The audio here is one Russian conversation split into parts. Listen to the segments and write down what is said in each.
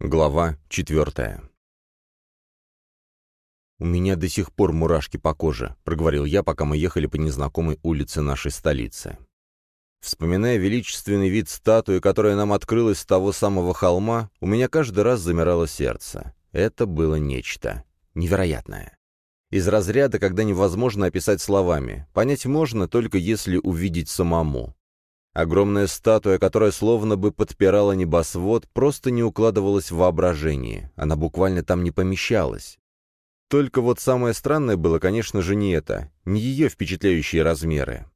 Глава четвертая «У меня до сих пор мурашки по коже», — проговорил я, пока мы ехали по незнакомой улице нашей столицы. Вспоминая величественный вид статуи, которая нам открылась с того самого холма, у меня каждый раз замирало сердце. Это было нечто невероятное. Из разряда, когда невозможно описать словами. Понять можно, только если увидеть самому. Огромная статуя, которая словно бы подпирала небосвод, просто не укладывалась в воображении. Она буквально там не помещалась. Только вот самое странное было, конечно же, не это, не ее впечатляющие размеры.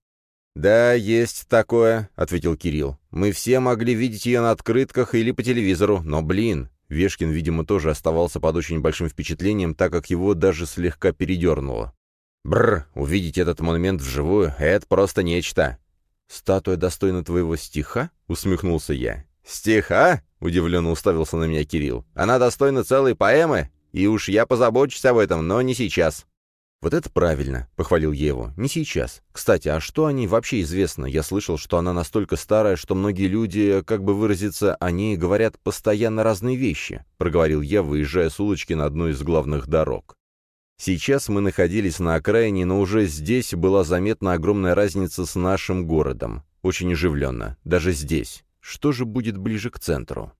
«Да, есть такое», — ответил Кирилл. «Мы все могли видеть ее на открытках или по телевизору, но, блин...» Вешкин, видимо, тоже оставался под очень большим впечатлением, так как его даже слегка передернуло. «Бррр, увидеть этот монумент вживую — это просто нечто. «Статуя достойна твоего стиха?» — усмехнулся я. «Стиха?» — удивленно уставился на меня Кирилл. «Она достойна целой поэмы, и уж я позабочусь об этом, но не сейчас». «Вот это правильно», — похвалил я его. «Не сейчас. Кстати, а что о ней вообще известно? Я слышал, что она настолько старая, что многие люди, как бы выразиться, о ней говорят постоянно разные вещи», — проговорил я, выезжая с улочки на одну из главных дорог. Сейчас мы находились на окраине, но уже здесь была заметна огромная разница с нашим городом. Очень оживленно. Даже здесь. Что же будет ближе к центру?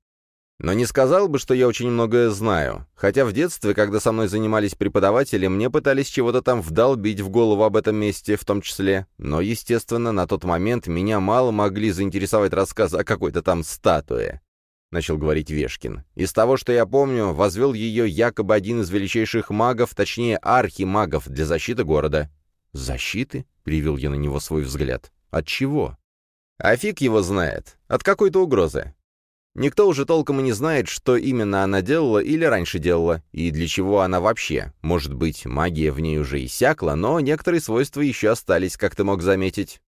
Но не сказал бы, что я очень многое знаю. Хотя в детстве, когда со мной занимались преподаватели, мне пытались чего-то там вдолбить в голову об этом месте в том числе. Но, естественно, на тот момент меня мало могли заинтересовать рассказы о какой-то там статуе. — начал говорить Вешкин. «Из того, что я помню, возвел ее якобы один из величайших магов, точнее архимагов, для защиты города». «Защиты?» — перевел я на него свой взгляд. «От чего?» «А фиг его знает. От какой-то угрозы. Никто уже толком и не знает, что именно она делала или раньше делала, и для чего она вообще. Может быть, магия в ней уже иссякла, но некоторые свойства еще остались, как ты мог заметить.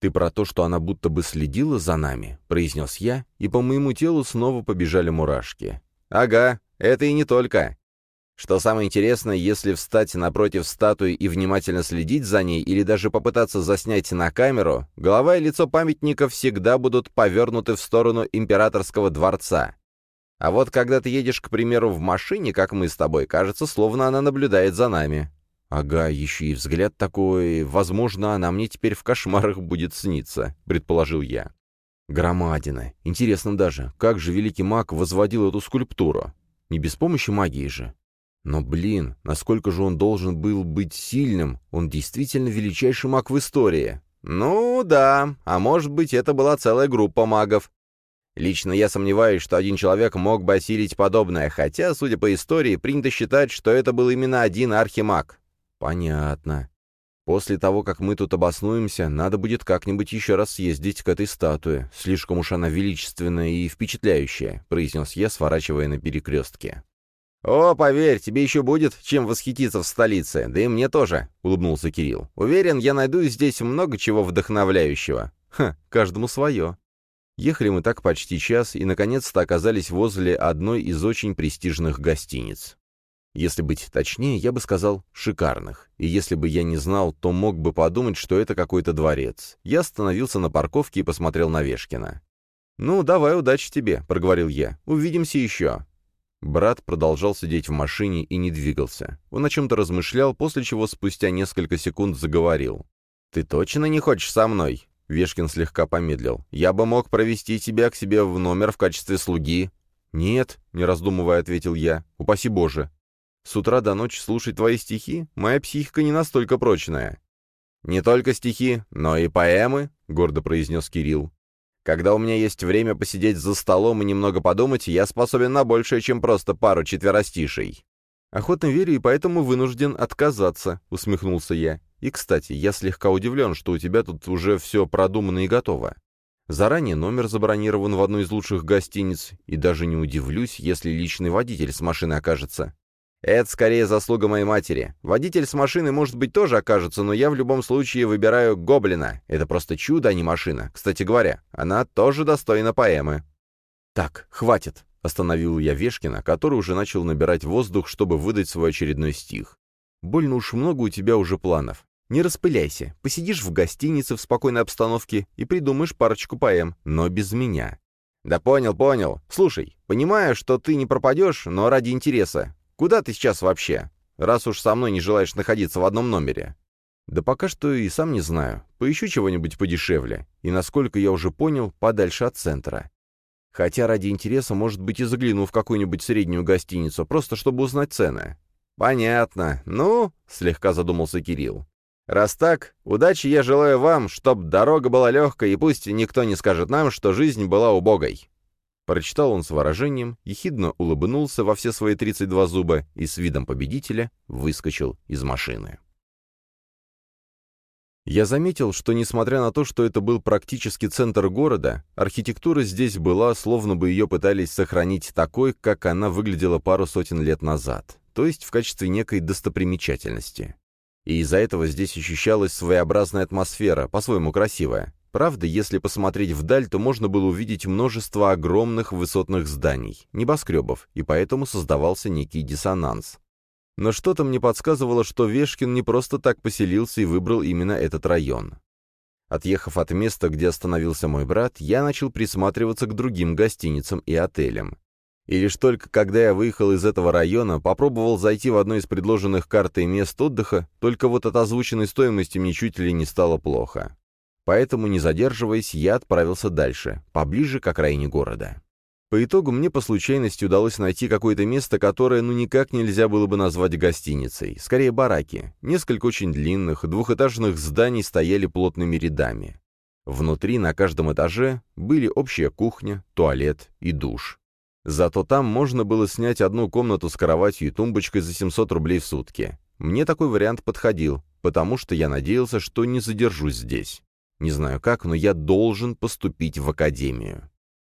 «Ты про то, что она будто бы следила за нами», — произнес я, и по моему телу снова побежали мурашки. «Ага, это и не только. Что самое интересное, если встать напротив статуи и внимательно следить за ней или даже попытаться заснять на камеру, голова и лицо памятника всегда будут повернуты в сторону императорского дворца. А вот когда ты едешь, к примеру, в машине, как мы с тобой, кажется, словно она наблюдает за нами. «Ага, еще и взгляд такой. Возможно, она мне теперь в кошмарах будет сниться», — предположил я. Громадина. Интересно даже, как же великий маг возводил эту скульптуру? Не без помощи магии же. Но, блин, насколько же он должен был быть сильным? Он действительно величайший маг в истории. Ну, да, а может быть, это была целая группа магов. Лично я сомневаюсь, что один человек мог бы осилить подобное, хотя, судя по истории, принято считать, что это был именно один архимаг. «Понятно. После того, как мы тут обоснуемся, надо будет как-нибудь еще раз съездить к этой статуе. Слишком уж она величественная и впечатляющая», — произнес я, сворачивая на перекрестке. «О, поверь, тебе еще будет чем восхититься в столице, да и мне тоже», — улыбнулся Кирилл. «Уверен, я найду здесь много чего вдохновляющего». «Ха, каждому свое». Ехали мы так почти час и, наконец-то, оказались возле одной из очень престижных гостиниц. Если быть точнее, я бы сказал «шикарных». И если бы я не знал, то мог бы подумать, что это какой-то дворец. Я остановился на парковке и посмотрел на Вешкина. «Ну, давай, удачи тебе», — проговорил я. «Увидимся еще». Брат продолжал сидеть в машине и не двигался. Он о чем-то размышлял, после чего спустя несколько секунд заговорил. «Ты точно не хочешь со мной?» Вешкин слегка помедлил. «Я бы мог провести тебя к себе в номер в качестве слуги». «Нет», — не раздумывая, ответил я. «Упаси Боже». С утра до ночи слушать твои стихи? Моя психика не настолько прочная». «Не только стихи, но и поэмы», — гордо произнес Кирилл. «Когда у меня есть время посидеть за столом и немного подумать, я способен на большее, чем просто пару четверостишей». «Охотно верю и поэтому вынужден отказаться», — усмехнулся я. «И, кстати, я слегка удивлен, что у тебя тут уже все продумано и готово. Заранее номер забронирован в одну из лучших гостиниц, и даже не удивлюсь, если личный водитель с машины окажется. Это скорее заслуга моей матери. Водитель с машины, может быть, тоже окажется, но я в любом случае выбираю Гоблина. Это просто чудо, а не машина. Кстати говоря, она тоже достойна поэмы. Так, хватит. Остановил я Вешкина, который уже начал набирать воздух, чтобы выдать свой очередной стих. «Больно уж много у тебя уже планов. Не распыляйся. Посидишь в гостинице в спокойной обстановке и придумаешь парочку поэм, но без меня». «Да понял, понял. Слушай, Понимаю, что ты не пропадешь, но ради интереса. Куда ты сейчас вообще? Раз уж со мной не желаешь находиться в одном номере». «Да пока что и сам не знаю. Поищу чего-нибудь подешевле. И, насколько я уже понял, подальше от центра. Хотя ради интереса, может быть, и загляну в какую-нибудь среднюю гостиницу, просто чтобы узнать цены». «Понятно. Ну?» — слегка задумался Кирилл. «Раз так, удачи я желаю вам, чтоб дорога была легкой, и пусть никто не скажет нам, что жизнь была убогой». Прочитал он с выражением, ехидно улыбнулся во все свои 32 зуба и с видом победителя выскочил из машины. Я заметил, что, несмотря на то, что это был практически центр города, архитектура здесь была, словно бы ее пытались сохранить такой, как она выглядела пару сотен лет назад, то есть в качестве некой достопримечательности. И из-за этого здесь ощущалась своеобразная атмосфера, по-своему красивая. Правда, если посмотреть вдаль, то можно было увидеть множество огромных высотных зданий, небоскребов, и поэтому создавался некий диссонанс. Но что-то мне подсказывало, что Вешкин не просто так поселился и выбрал именно этот район. Отъехав от места, где остановился мой брат, я начал присматриваться к другим гостиницам и отелям. И лишь только когда я выехал из этого района, попробовал зайти в одно из предложенных картой мест отдыха, только вот от озвученной стоимости мне чуть ли не стало плохо. Поэтому, не задерживаясь, я отправился дальше, поближе к окраине города. По итогу мне по случайности удалось найти какое-то место, которое ну никак нельзя было бы назвать гостиницей, скорее бараки. Несколько очень длинных, двухэтажных зданий стояли плотными рядами. Внутри на каждом этаже были общая кухня, туалет и душ. Зато там можно было снять одну комнату с кроватью и тумбочкой за 700 рублей в сутки. Мне такой вариант подходил, потому что я надеялся, что не задержусь здесь. Не знаю как, но я должен поступить в академию.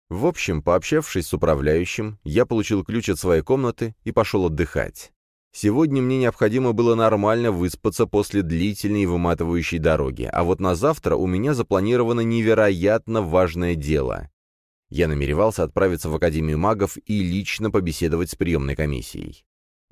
В общем, пообщавшись с управляющим, я получил ключ от своей комнаты и пошел отдыхать. Сегодня мне необходимо было нормально выспаться после длительной и выматывающей дороги, а вот на завтра у меня запланировано невероятно важное дело. Я намеревался отправиться в Академию магов и лично побеседовать с приемной комиссией.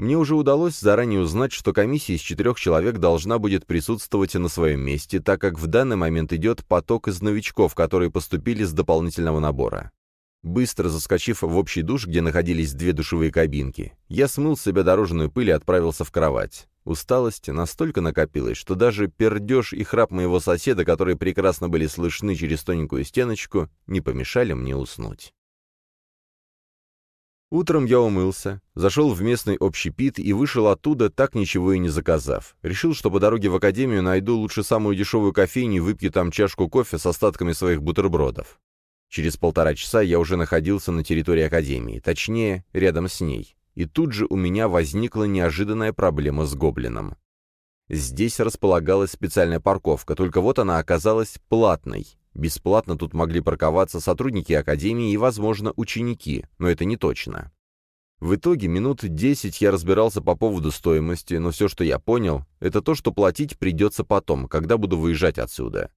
Мне уже удалось заранее узнать, что комиссия из четырех человек должна будет присутствовать на своем месте, так как в данный момент идет поток из новичков, которые поступили с дополнительного набора. Быстро заскочив в общий душ, где находились две душевые кабинки, я смыл с себя дорожную пыль и отправился в кровать. Усталость настолько накопилась, что даже пердеж и храп моего соседа, которые прекрасно были слышны через тоненькую стеночку, не помешали мне уснуть. Утром я умылся, зашел в местный общепит и вышел оттуда, так ничего и не заказав. Решил, что по дороге в академию найду лучше самую дешевую кофейню и выпью там чашку кофе с остатками своих бутербродов. Через полтора часа я уже находился на территории Академии, точнее, рядом с ней. И тут же у меня возникла неожиданная проблема с гоблином. Здесь располагалась специальная парковка, только вот она оказалась платной. Бесплатно тут могли парковаться сотрудники Академии и, возможно, ученики, но это не точно. В итоге минут десять я разбирался по поводу стоимости, но все, что я понял, это то, что платить придется потом, когда буду выезжать отсюда.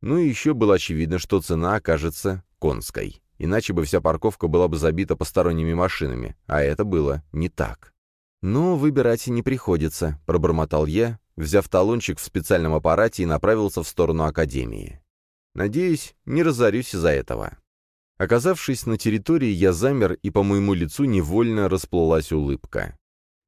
Ну и еще было очевидно, что цена окажется конской. Иначе бы вся парковка была бы забита посторонними машинами, а это было не так. «Ну, выбирать не приходится», — пробормотал я, взяв талончик в специальном аппарате и направился в сторону Академии. «Надеюсь, не разорюсь из-за этого». Оказавшись на территории, я замер, и по моему лицу невольно расплылась улыбка.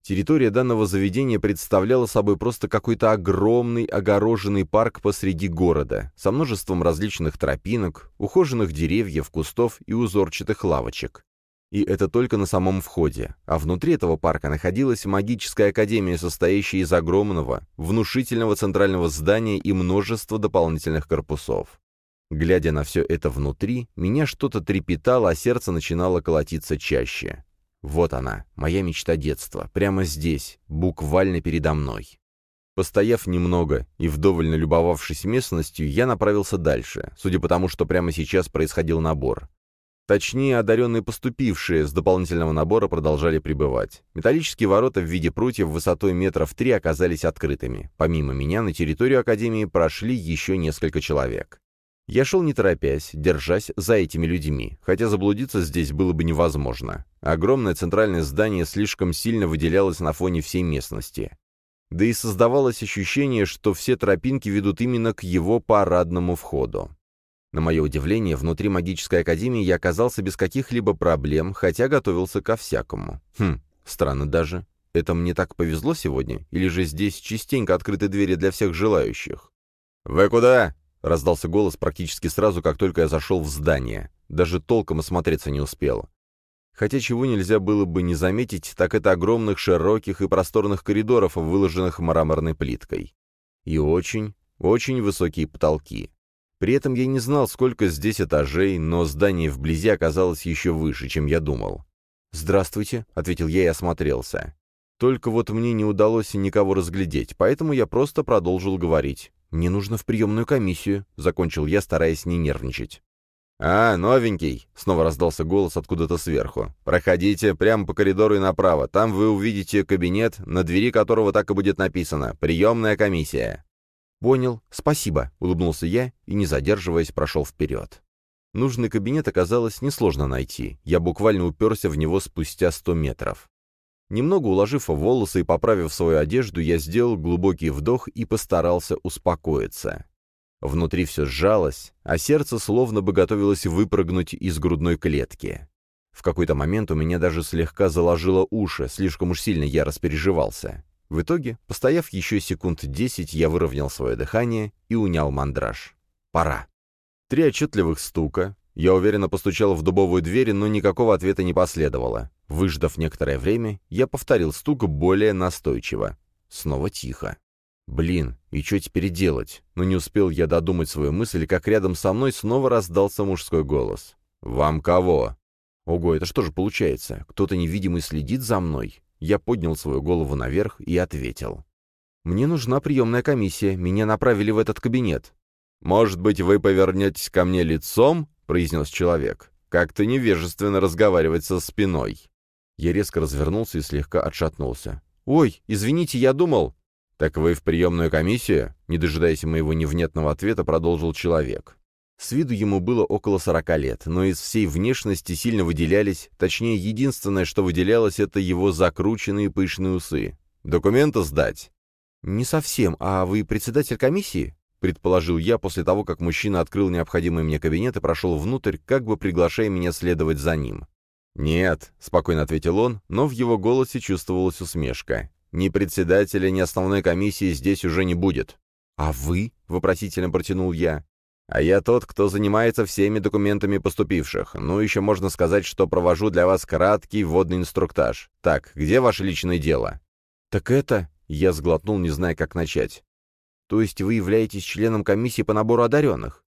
Территория данного заведения представляла собой просто какой-то огромный огороженный парк посреди города, со множеством различных тропинок, ухоженных деревьев, кустов и узорчатых лавочек. И это только на самом входе. А внутри этого парка находилась магическая академия, состоящая из огромного, внушительного центрального здания и множества дополнительных корпусов. Глядя на все это внутри, меня что-то трепетало, а сердце начинало колотиться чаще. Вот она, моя мечта детства, прямо здесь, буквально передо мной. Постояв немного и вдоволь налюбовавшись местностью, я направился дальше, судя по тому, что прямо сейчас происходил набор. Точнее, одаренные поступившие с дополнительного набора продолжали пребывать. Металлические ворота в виде прутьев высотой метров три оказались открытыми. Помимо меня на территорию Академии прошли еще несколько человек. Я шел не торопясь, держась за этими людьми, хотя заблудиться здесь было бы невозможно. Огромное центральное здание слишком сильно выделялось на фоне всей местности. Да и создавалось ощущение, что все тропинки ведут именно к его парадному входу. На мое удивление, внутри магической академии я оказался без каких-либо проблем, хотя готовился ко всякому. Хм, странно даже. Это мне так повезло сегодня? Или же здесь частенько открыты двери для всех желающих? «Вы куда?» — раздался голос практически сразу, как только я зашел в здание. Даже толком осмотреться не успел. Хотя чего нельзя было бы не заметить, так это огромных, широких и просторных коридоров, выложенных мраморной плиткой. И очень, очень высокие потолки. При этом я не знал, сколько здесь этажей, но здание вблизи оказалось еще выше, чем я думал. «Здравствуйте», — ответил я и осмотрелся. Только вот мне не удалось никого разглядеть, поэтому я просто продолжил говорить. «Мне нужно в приемную комиссию», — закончил я, стараясь не нервничать. «А, новенький!» — снова раздался голос откуда-то сверху. «Проходите прямо по коридору и направо. Там вы увидите кабинет, на двери которого так и будет написано «Приемная комиссия». «Понял, спасибо», — улыбнулся я и, не задерживаясь, прошел вперед. Нужный кабинет оказалось несложно найти. Я буквально уперся в него спустя сто метров. Немного уложив волосы и поправив свою одежду, я сделал глубокий вдох и постарался успокоиться. Внутри все сжалось, а сердце словно бы готовилось выпрыгнуть из грудной клетки. В какой-то момент у меня даже слегка заложило уши, слишком уж сильно я распереживался. В итоге, постояв еще секунд десять, я выровнял свое дыхание и унял мандраж. Пора. Три отчетливых стука. Я уверенно постучал в дубовую дверь, но никакого ответа не последовало. Выждав некоторое время, я повторил стук более настойчиво. Снова тихо. Блин, и что теперь делать? Но не успел я додумать свою мысль, как рядом со мной снова раздался мужской голос. «Вам кого?» Ого, это что же получается? Кто-то невидимый следит за мной? Я поднял свою голову наверх и ответил. «Мне нужна приемная комиссия. Меня направили в этот кабинет». «Может быть, вы повернетесь ко мне лицом?» — произнес человек. «Как-то невежественно разговаривать со спиной». Я резко развернулся и слегка отшатнулся. «Ой, извините, я думал...» «Так вы в приемную комиссию?» Не дожидаясь моего невнятного ответа, продолжил человек. С виду ему было около сорока лет, но из всей внешности сильно выделялись, точнее, единственное, что выделялось, это его закрученные пышные усы. «Документы сдать?» «Не совсем. А вы председатель комиссии?» Предположил я после того, как мужчина открыл необходимый мне кабинет и прошел внутрь, как бы приглашая меня следовать за ним. «Нет», — спокойно ответил он, но в его голосе чувствовалась усмешка. «Ни председателя, ни основной комиссии здесь уже не будет». «А вы?» — вопросительно протянул я. А я тот, кто занимается всеми документами поступивших. Ну, еще можно сказать, что провожу для вас краткий вводный инструктаж. Так, где ваше личное дело?» «Так это...» — я сглотнул, не зная, как начать. «То есть вы являетесь членом комиссии по набору одаренных?»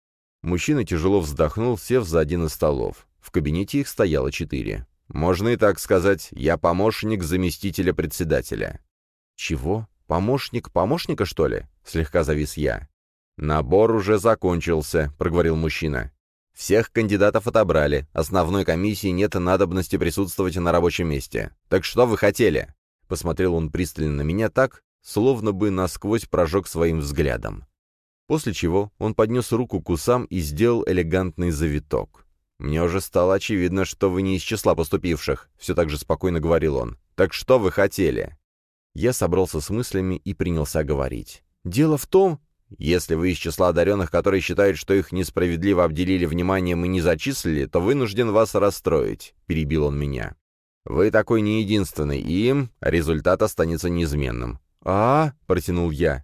Мужчина тяжело вздохнул, сев за один из столов. В кабинете их стояло четыре. «Можно и так сказать, я помощник заместителя председателя». «Чего? Помощник помощника, что ли?» — слегка завис я. «Набор уже закончился», — проговорил мужчина. «Всех кандидатов отобрали. Основной комиссии нет надобности присутствовать на рабочем месте. Так что вы хотели?» Посмотрел он пристально на меня так, словно бы насквозь прожег своим взглядом. После чего он поднес руку к усам и сделал элегантный завиток. «Мне уже стало очевидно, что вы не из числа поступивших», — все так же спокойно говорил он. «Так что вы хотели?» Я собрался с мыслями и принялся говорить. «Дело в том, если вы из числа одаренных, которые считают, что их несправедливо обделили вниманием и не зачислили, то вынужден вас расстроить», — перебил он меня. «Вы такой не единственный, и им результат останется неизменным». «А?» — протянул я.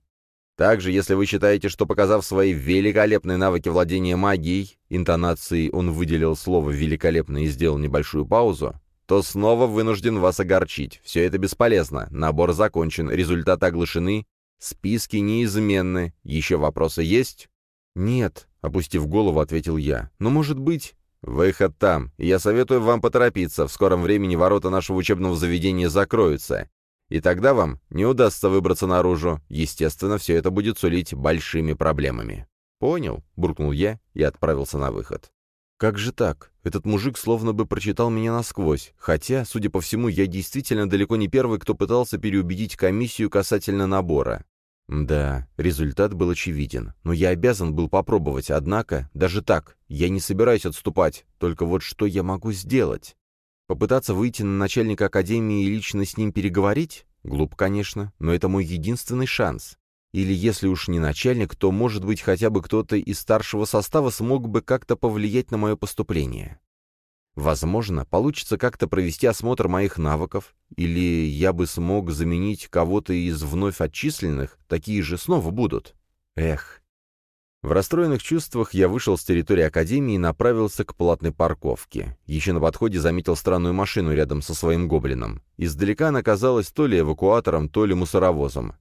«Также, если вы считаете, что, показав свои великолепные навыки владения магией, интонацией он выделил слово «великолепно» и сделал небольшую паузу, то снова вынужден вас огорчить. Все это бесполезно. Набор закончен, результаты оглашены, Списки неизменны. Еще вопросы есть? Нет, опустив голову, ответил я. Но может быть... Выход там. Я советую вам поторопиться. В скором времени ворота нашего учебного заведения закроются. И тогда вам не удастся выбраться наружу. Естественно, все это будет сулить большими проблемами. «Понял», — буркнул я и отправился на выход. «Как же так? Этот мужик словно бы прочитал меня насквозь. Хотя, судя по всему, я действительно далеко не первый, кто пытался переубедить комиссию касательно набора. Да, результат был очевиден, но я обязан был попробовать, однако, даже так, я не собираюсь отступать, только вот что я могу сделать? Попытаться выйти на начальника академии и лично с ним переговорить? Глуп, конечно, но это мой единственный шанс. Или если уж не начальник, то, может быть, хотя бы кто-то из старшего состава смог бы как-то повлиять на мое поступление. Возможно, получится как-то провести осмотр моих навыков, или я бы смог заменить кого-то из вновь отчисленных, такие же снова будут. Эх. В расстроенных чувствах я вышел с территории Академии и направился к платной парковке. Еще на подходе заметил странную машину рядом со своим гоблином. Издалека она казалась то ли эвакуатором, то ли мусоровозом.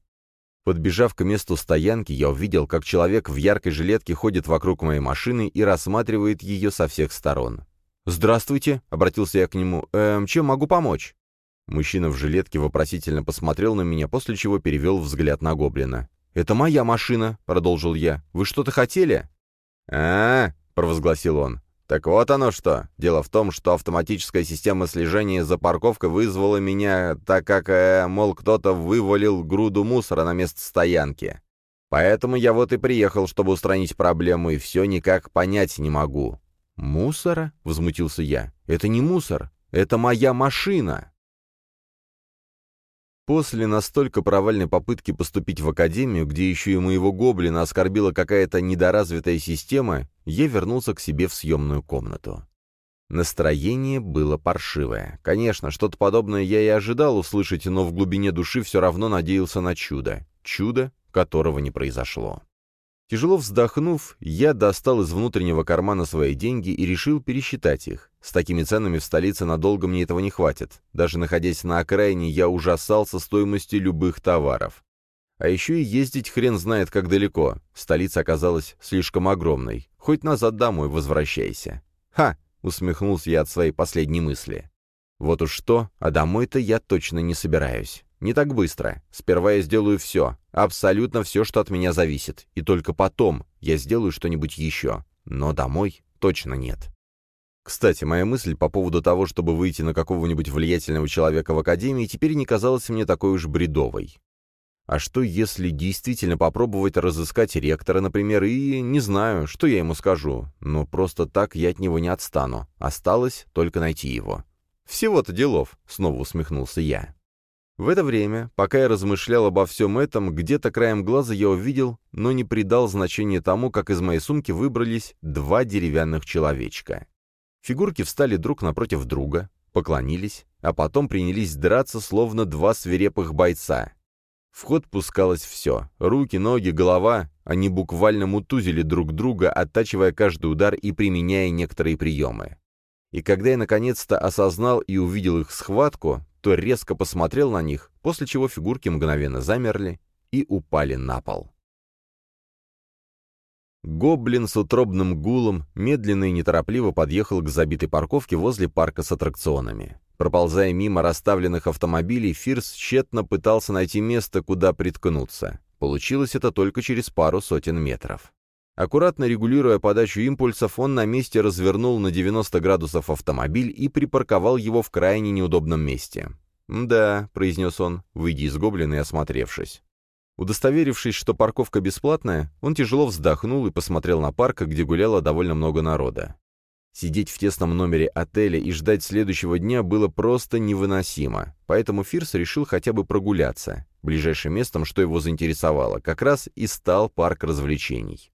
Подбежав к месту стоянки, я увидел, как человек в яркой жилетке ходит вокруг моей машины и рассматривает ее со всех сторон. «Здравствуйте», — обратился я к нему, «эм, чем могу помочь?» Мужчина в жилетке вопросительно посмотрел на меня, после чего перевел взгляд на гоблина. «Это моя машина», — продолжил я. «Вы что-то хотели?» «А-а-а», провозгласил он. «Так вот оно что. Дело в том, что автоматическая система слежения за парковкой вызвала меня, так как, э, мол, кто-то вывалил груду мусора на место стоянки. Поэтому я вот и приехал, чтобы устранить проблему, и все никак понять не могу. «Мусора?» — возмутился я. «Это не мусор, это моя машина!» После настолько провальной попытки поступить в академию, где еще и моего гоблина оскорбила какая-то недоразвитая система, я вернулся к себе в съемную комнату. Настроение было паршивое. Конечно, что-то подобное я и ожидал услышать, но в глубине души все равно надеялся на чудо. Чудо, которого не произошло. Тяжело вздохнув, я достал из внутреннего кармана свои деньги и решил пересчитать их. С такими ценами в столице надолго мне этого не хватит. Даже находясь на окраине, я ужасался стоимостью любых товаров. А еще и ездить хрен знает как далеко. Столица оказалась слишком огромной. Хоть назад домой возвращайся. «Ха!» — усмехнулся я от своей последней мысли. «Вот уж что, а домой-то я точно не собираюсь. Не так быстро. Сперва я сделаю все, абсолютно все, что от меня зависит, и только потом я сделаю что-нибудь еще. Но домой точно нет. Кстати, моя мысль по поводу того, чтобы выйти на какого-нибудь влиятельного человека в академии, теперь не казалась мне такой уж бредовой. А что, если действительно попробовать разыскать ректора, например, и не знаю, что я ему скажу, но просто так я от него не отстану. Осталось только найти его. «Всего-то делов», — снова усмехнулся я. В это время, пока я размышлял обо всем этом, где-то краем глаза я увидел, но не придал значения тому, как из моей сумки выбрались два деревянных человечка. Фигурки встали друг напротив друга, поклонились, а потом принялись драться, словно два свирепых бойца. В ход пускалось все — руки, ноги, голова. Они буквально мутузили друг друга, оттачивая каждый удар и применяя некоторые приемы. И когда я наконец-то осознал и увидел их схватку, то резко посмотрел на них, после чего фигурки мгновенно замерли и упали на пол. Гоблин с утробным гулом медленно и неторопливо подъехал к забитой парковке возле парка с аттракционами. Проползая мимо расставленных автомобилей, Фирс тщетно пытался найти место, куда приткнуться. Получилось это только через пару сотен метров. Аккуратно регулируя подачу импульсов, он на месте развернул на 90 градусов автомобиль и припарковал его в крайне неудобном месте. «Да», — произнес он, выйдя из гоблина и осмотревшись. Удостоверившись, что парковка бесплатная, он тяжело вздохнул и посмотрел на парк, где гуляло довольно много народа. Сидеть в тесном номере отеля и ждать следующего дня было просто невыносимо, поэтому Фирс решил хотя бы прогуляться. Ближайшим местом, что его заинтересовало, как раз и стал парк развлечений.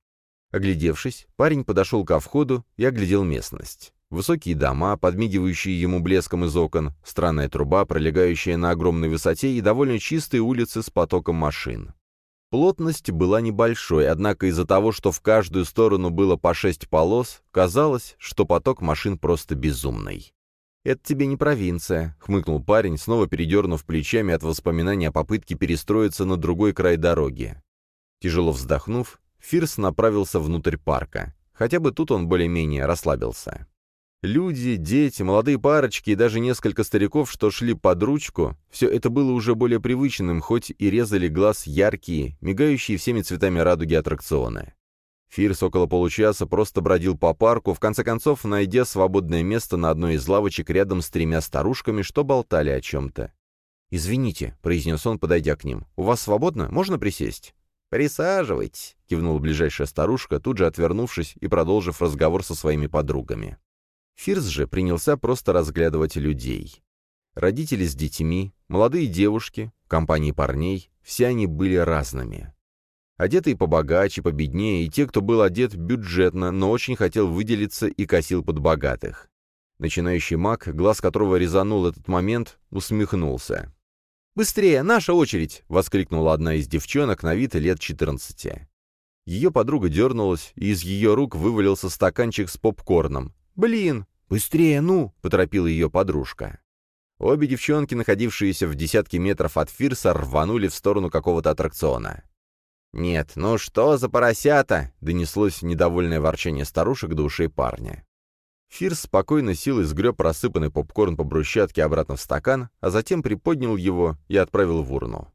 Оглядевшись, парень подошел ко входу и оглядел местность. Высокие дома, подмигивающие ему блеском из окон, странная труба, пролегающая на огромной высоте и довольно чистые улицы с потоком машин. Плотность была небольшой, однако из-за того, что в каждую сторону было по шесть полос, казалось, что поток машин просто безумный. «Это тебе не провинция», — хмыкнул парень, снова передернув плечами от воспоминания о попытке перестроиться на другой край дороги. Тяжело вздохнув, Фирс направился внутрь парка. Хотя бы тут он более-менее расслабился. Люди, дети, молодые парочки и даже несколько стариков, что шли под ручку, все это было уже более привычным, хоть и резали глаз яркие, мигающие всеми цветами радуги аттракционы. Фирс около получаса просто бродил по парку, в конце концов найдя свободное место на одной из лавочек рядом с тремя старушками, что болтали о чем-то. «Извините», — произнес он, подойдя к ним, — «у вас свободно? Можно присесть?» «Присаживайтесь», — кивнула ближайшая старушка, тут же отвернувшись и продолжив разговор со своими подругами. Фирс же принялся просто разглядывать людей. Родители с детьми, молодые девушки, компании парней, все они были разными. Одетые побогаче, победнее, и те, кто был одет бюджетно, но очень хотел выделиться и косил под богатых. Начинающий маг, глаз которого резанул этот момент, усмехнулся. «Быстрее, наша очередь!» — воскликнула одна из девчонок на вид лет 14. Ее подруга дернулась, и из ее рук вывалился стаканчик с попкорном. «Блин! Быстрее, ну!» — поторопила ее подружка. Обе девчонки, находившиеся в десятке метров от Фирса, рванули в сторону какого-то аттракциона. «Нет, ну что за поросята?» — донеслось недовольное ворчание старушек до ушей парня. Фирс спокойно силой сгреб рассыпанный попкорн по брусчатке обратно в стакан, а затем приподнял его и отправил в урну.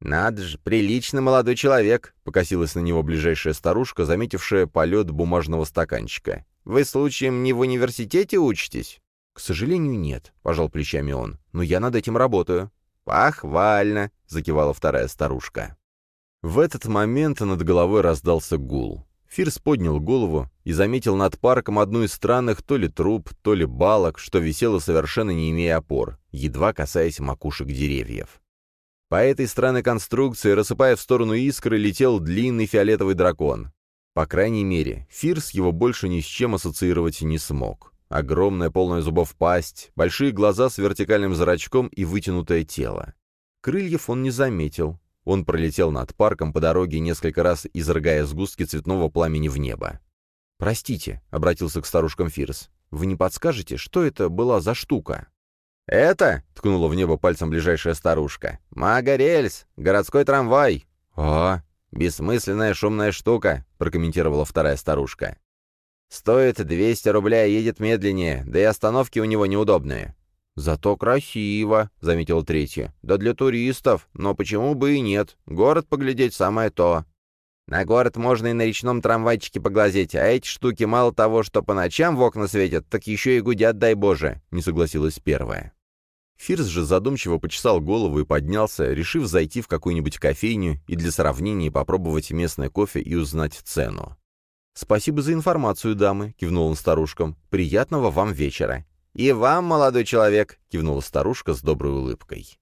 «Надо же, приличный молодой человек!» — покосилась на него ближайшая старушка, заметившая полет бумажного стаканчика. «Вы, случаем, не в университете учитесь?» «К сожалению, нет», — пожал плечами он. «Но я над этим работаю». «Похвально!» — закивала вторая старушка. В этот момент над головой раздался гул. Фирс поднял голову и заметил над парком одну из странных то ли труб, то ли балок, что висело совершенно не имея опор, едва касаясь макушек деревьев. По этой странной конструкции, рассыпая в сторону искры, летел длинный фиолетовый дракон. По крайней мере, Фирс его больше ни с чем ассоциировать не смог. Огромная полная зубов пасть, большие глаза с вертикальным зрачком и вытянутое тело. Крыльев он не заметил, он пролетел над парком по дороге несколько раз, изрыгая сгустки цветного пламени в небо. «Простите», — обратился к старушкам Фирс, — «вы не подскажете, что это была за штука?» «Это?» — ткнула в небо пальцем ближайшая старушка. «Мага-рельс! Городской трамвай!» «А, бессмысленная шумная штука», — прокомментировала вторая старушка. «Стоит 200 рублей, едет медленнее, да и остановки у него неудобные. «Зато красиво», — заметил третья. «Да для туристов, но почему бы и нет? Город поглядеть самое то». «На город можно и на речном трамвайчике поглазеть, а эти штуки мало того, что по ночам в окна светят, так еще и гудят, дай боже», — не согласилась первая. Фирс же задумчиво почесал голову и поднялся, решив зайти в какую-нибудь кофейню и для сравнения попробовать местное кофе и узнать цену. «Спасибо за информацию, дамы», — кивнул он старушкам. «Приятного вам вечера. «И вам, молодой человек!» — кивнула старушка с доброй улыбкой.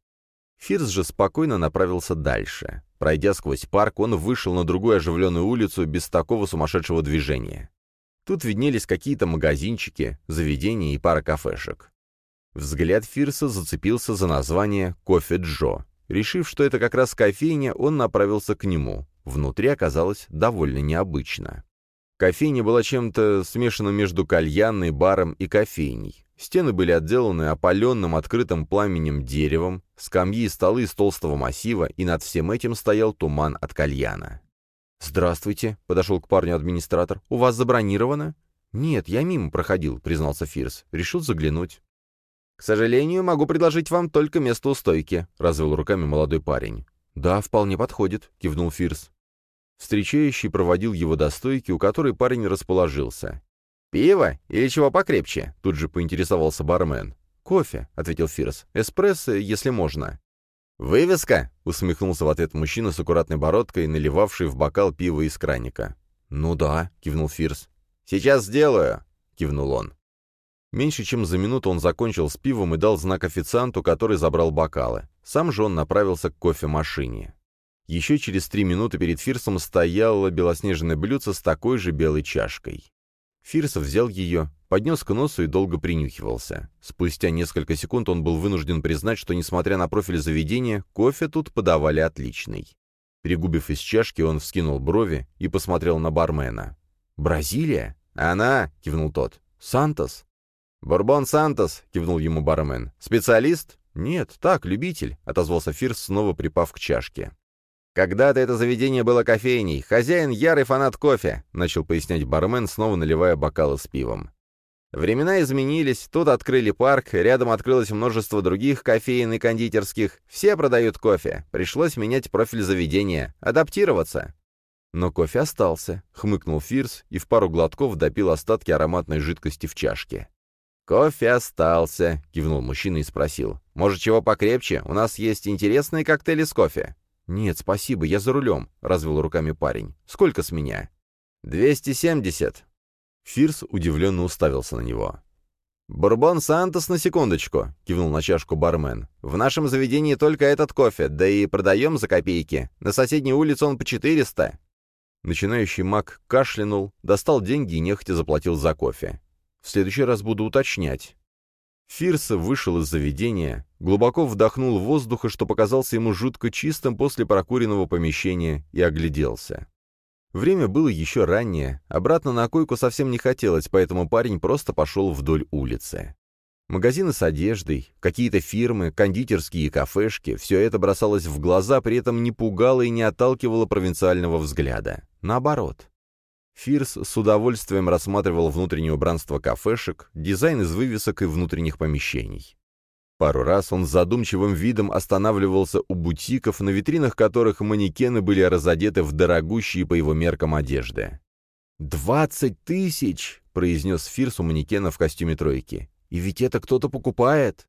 Фирс же спокойно направился дальше. Пройдя сквозь парк, он вышел на другую оживленную улицу без такого сумасшедшего движения. Тут виднелись какие-то магазинчики, заведения и пара кафешек. Взгляд Фирса зацепился за название «Кофе Джо». Решив, что это как раз кофейня, он направился к нему. Внутри оказалось довольно необычно. Кофейня была чем-то смешанным между кальянной, баром и кофейней. Стены были отделаны опаленным открытым пламенем деревом, скамьи и столы из толстого массива, и над всем этим стоял туман от кальяна. «Здравствуйте», — подошел к парню администратор. «У вас забронировано?» «Нет, я мимо проходил», — признался Фирс. «Решил заглянуть». «К сожалению, могу предложить вам только место у стойки», — развел руками молодой парень. «Да, вполне подходит», — кивнул Фирс. Встречающий проводил его до стойки, у которой парень расположился. «Пиво или чего покрепче?» — тут же поинтересовался бармен. «Кофе», — ответил Фирс. «Эспрессо, если можно». «Вывеска?» — усмехнулся в ответ мужчина с аккуратной бородкой, наливавший в бокал пиво из краника. «Ну да», — кивнул Фирс. «Сейчас сделаю», — кивнул он. Меньше чем за минуту он закончил с пивом и дал знак официанту, который забрал бокалы. Сам же он направился к кофемашине. Еще через три минуты перед Фирсом стояло белоснежное блюдце с такой же белой чашкой. Фирсов взял ее, поднес к носу и долго принюхивался. Спустя несколько секунд он был вынужден признать, что, несмотря на профиль заведения, кофе тут подавали отличный. Пригубив из чашки, он вскинул брови и посмотрел на бармена. «Бразилия? Она!» — кивнул тот. «Сантос?» «Бурбон Сантос!» — кивнул ему бармен. «Специалист?» «Нет, так, любитель», — отозвался Фирс, снова припав к чашке. «Когда-то это заведение было кофейней. Хозяин — ярый фанат кофе», — начал пояснять бармен, снова наливая бокалы с пивом. Времена изменились, тут открыли парк, рядом открылось множество других кофеин и кондитерских. Все продают кофе. Пришлось менять профиль заведения, адаптироваться. Но кофе остался, хмыкнул Фирс и в пару глотков допил остатки ароматной жидкости в чашке. «Кофе остался», — кивнул мужчина и спросил. «Может, чего покрепче? У нас есть интересные коктейли с кофе». «Нет, спасибо, я за рулем», — развел руками парень. «Сколько с меня?» «Двести семьдесят». Фирс удивленно уставился на него. «Бурбон Сантос на секундочку», — кивнул на чашку бармен. «В нашем заведении только этот кофе, да и продаем за копейки. На соседней улице он по 400». Начинающий маг кашлянул, достал деньги и нехотя заплатил за кофе. «В следующий раз буду уточнять». Фирс вышел из заведения, глубоко вдохнул воздуха, что показался ему жутко чистым после прокуренного помещения, и огляделся. Время было еще раннее, обратно на койку совсем не хотелось, поэтому парень просто пошел вдоль улицы. Магазины с одеждой, какие-то фирмы, кондитерские кафешки — все это бросалось в глаза, при этом не пугало и не отталкивало провинциального взгляда. Наоборот. Фирс с удовольствием рассматривал внутреннее убранство кафешек, дизайн из вывесок и внутренних помещений. Пару раз он с задумчивым видом останавливался у бутиков, на витринах которых манекены были разодеты в дорогущие по его меркам одежды. «Двадцать тысяч!» — произнес Фирс у манекена в костюме тройки. «И ведь это кто-то покупает!»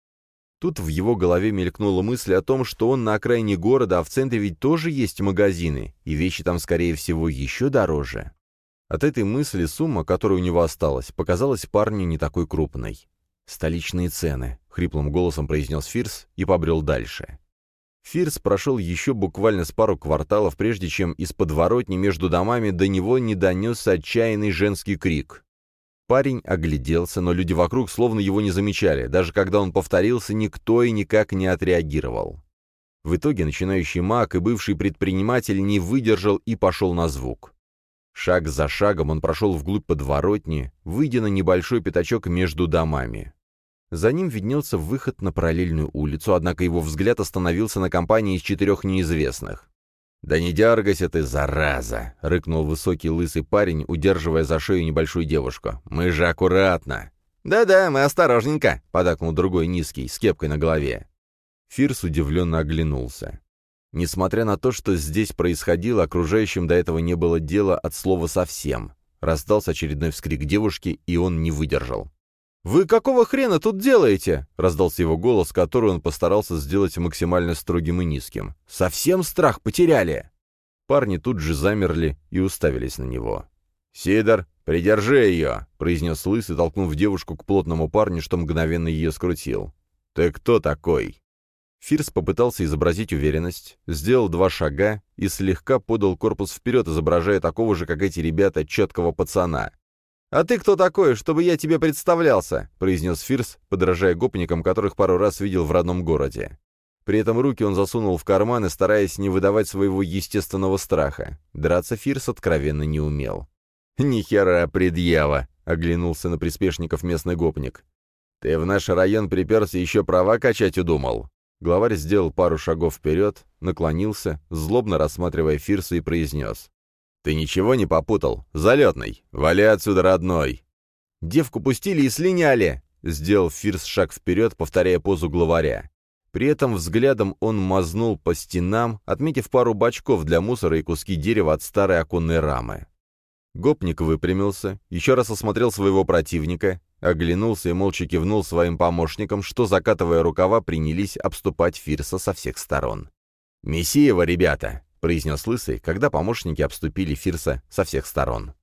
Тут в его голове мелькнула мысль о том, что он на окраине города, а в центре ведь тоже есть магазины, и вещи там, скорее всего, еще дороже. От этой мысли сумма, которая у него осталась, показалась парню не такой крупной. «Столичные цены», — хриплым голосом произнес Фирс и побрел дальше. Фирс прошел еще буквально с пару кварталов, прежде чем из подворотни между домами до него не донесся отчаянный женский крик. Парень огляделся, но люди вокруг словно его не замечали. Даже когда он повторился, никто и никак не отреагировал. В итоге начинающий маг и бывший предприниматель не выдержал и пошел на звук. Шаг за шагом он прошел вглубь подворотни, выйдя на небольшой пятачок между домами. За ним виднелся выход на параллельную улицу, однако его взгляд остановился на компании из четырех неизвестных. «Да не дергайся ты, зараза!» — рыкнул высокий лысый парень, удерживая за шею небольшую девушку. «Мы же аккуратно!» «Да-да, мы осторожненько!» — подакнул другой низкий, с кепкой на голове. Фирс удивленно оглянулся. Несмотря на то, что здесь происходило, окружающим до этого не было дела от слова совсем. Раздался очередной вскрик девушки, и он не выдержал. «Вы какого хрена тут делаете?» — раздался его голос, который он постарался сделать максимально строгим и низким. «Совсем страх потеряли?» Парни тут же замерли и уставились на него. «Сидор, придержи ее!» — произнес Лысый, толкнув девушку к плотному парню, что мгновенно ее скрутил. «Ты кто такой?» Фирс попытался изобразить уверенность, сделал два шага и слегка подал корпус вперед, изображая такого же, как эти ребята, четкого пацана. «А ты кто такой, чтобы я тебе представлялся?» — произнес Фирс, подражая гопникам, которых пару раз видел в родном городе. При этом руки он засунул в карманы, стараясь не выдавать своего естественного страха. Драться Фирс откровенно не умел. «Нихера предъява!» — оглянулся на приспешников местный гопник. «Ты в наш район приперся еще права качать удумал?» Главарь сделал пару шагов вперед, наклонился, злобно рассматривая Фирса и произнес. «Ты ничего не попутал? Залетный! Вали отсюда, родной!» «Девку пустили и слиняли!» — сделал Фирс шаг вперед, повторяя позу главаря. При этом взглядом он мазнул по стенам, отметив пару бачков для мусора и куски дерева от старой оконной рамы. Гопник выпрямился, еще раз осмотрел своего противника, оглянулся и молча кивнул своим помощникам, что, закатывая рукава, принялись обступать Фирса со всех сторон. «Мессиева, ребята!» — произнес Лысый, когда помощники обступили Фирса со всех сторон.